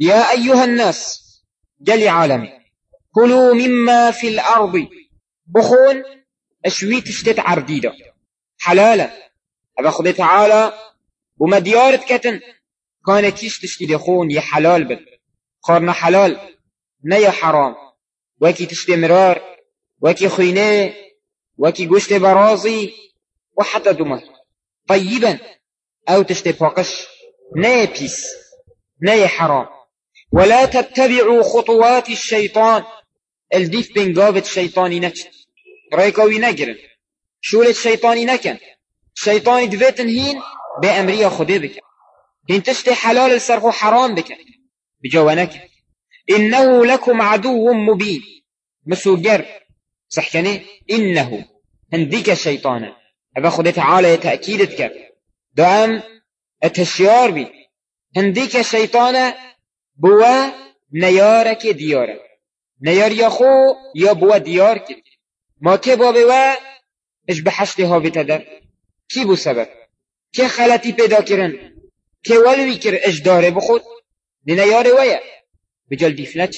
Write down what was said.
يا أيها الناس جل عالمي كلوا مما في الأرض. بخون أشوي تشتت عرديدة حلالا. أبا خذ تعالى وما ديارت كتن كانت تيش تشتي دخون يا حلال بل خارنا حلال نيا حرام. وكي تشتي مرار وكي خينه وكي قشت برازي وحتى دمه طيبا أو تشتي فاقش نيا بيس نيا حرام. ولا تتبعوا خطوات الشيطان. الديف بين قابة الشيطاني نكت رايكوي نقرن شولة الشيطاني نكن الشيطاني دفيتن هين بأمرية خده بك هين تشتي حلال السرخو حرام بك بجوانك إنه لكم عدو مبين مسوجر صحكني إنه هنديك الشيطان أبا خده تعالى تأكيدتك دعم التشيار بي هنديك الشيطان بوا نیارک دیاره. نیار یا خو یا بوا دیار که. ما که با بوا اش به حشت ها بتدر کی بو سبب؟ که خلطی پیدا کرن. که ولوی کر اش داره بخود. نیار ویا بجال دیفلت